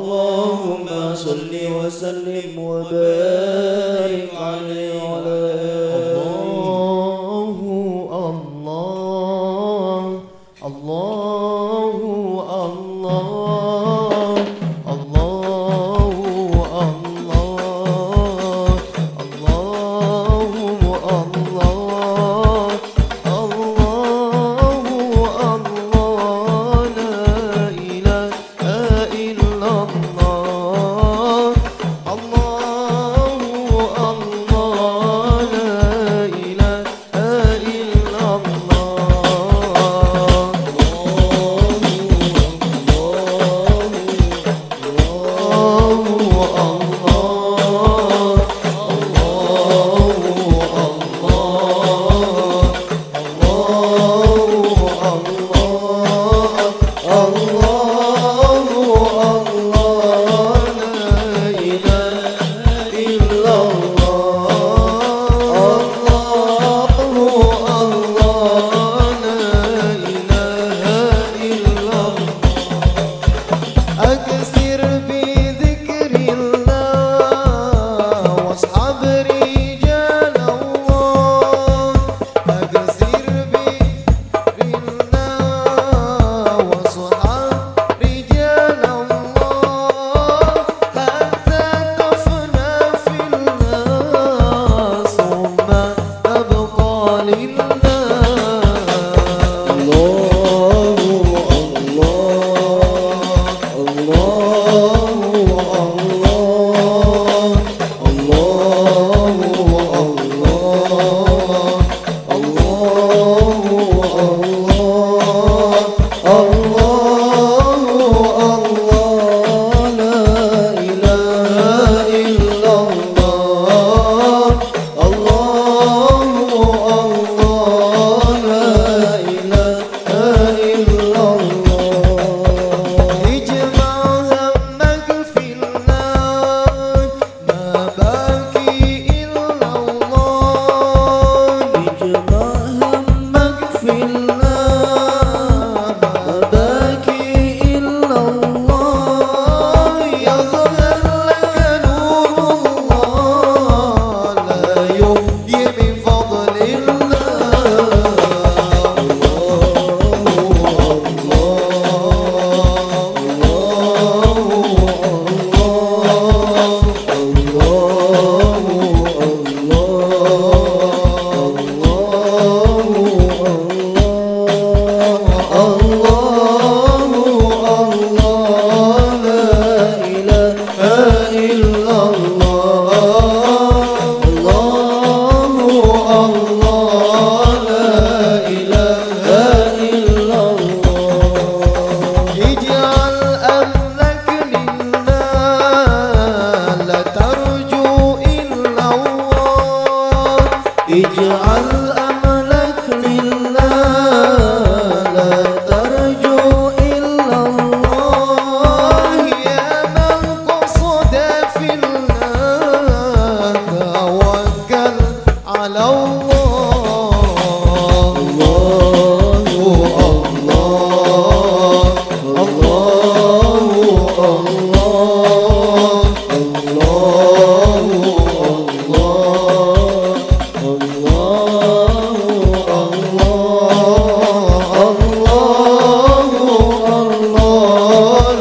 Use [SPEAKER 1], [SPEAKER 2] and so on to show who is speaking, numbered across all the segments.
[SPEAKER 1] اللهم صل وسلم وبارك عليه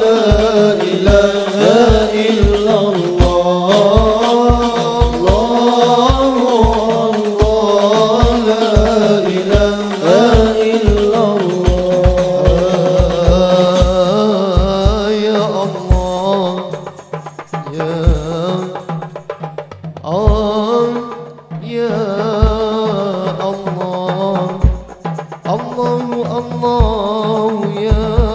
[SPEAKER 2] لا إله إلا الله الله يا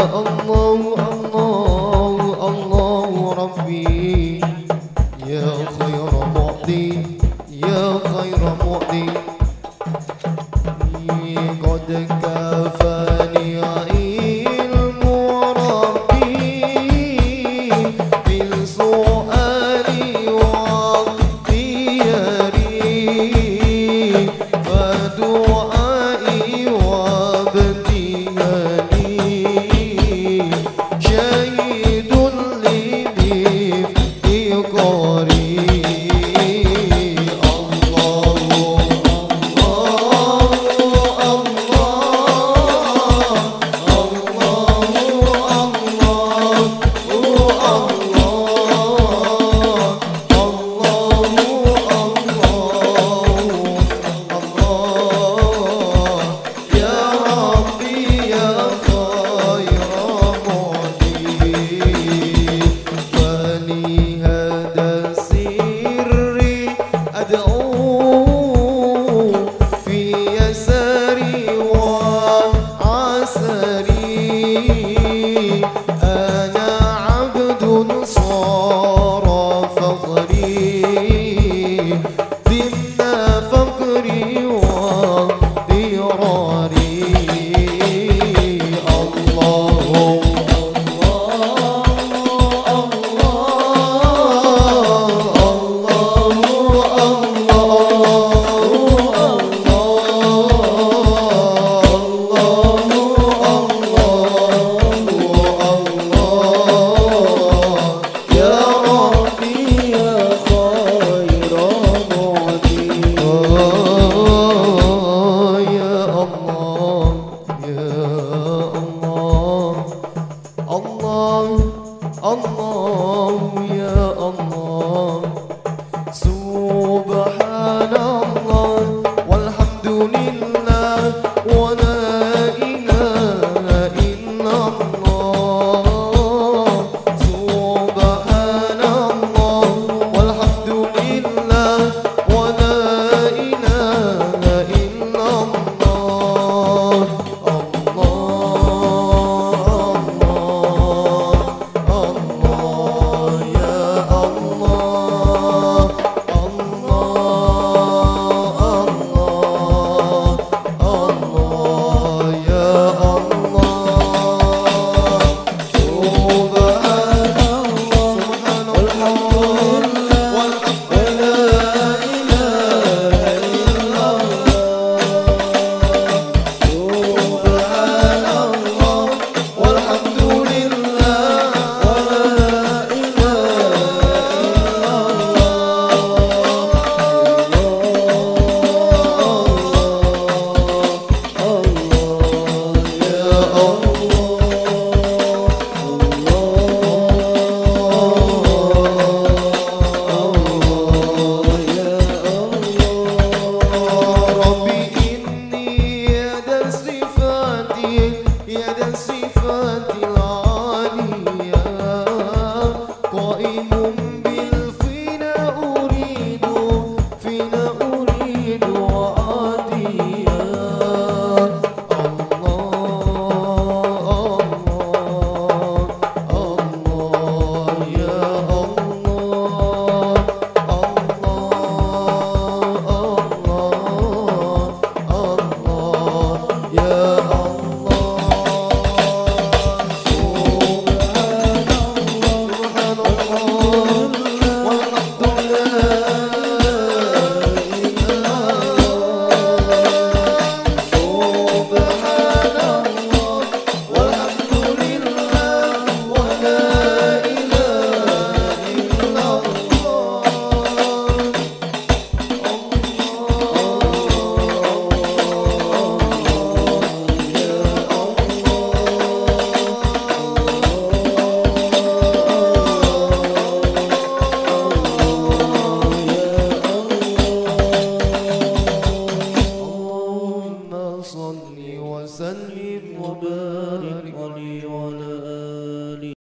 [SPEAKER 2] الله الله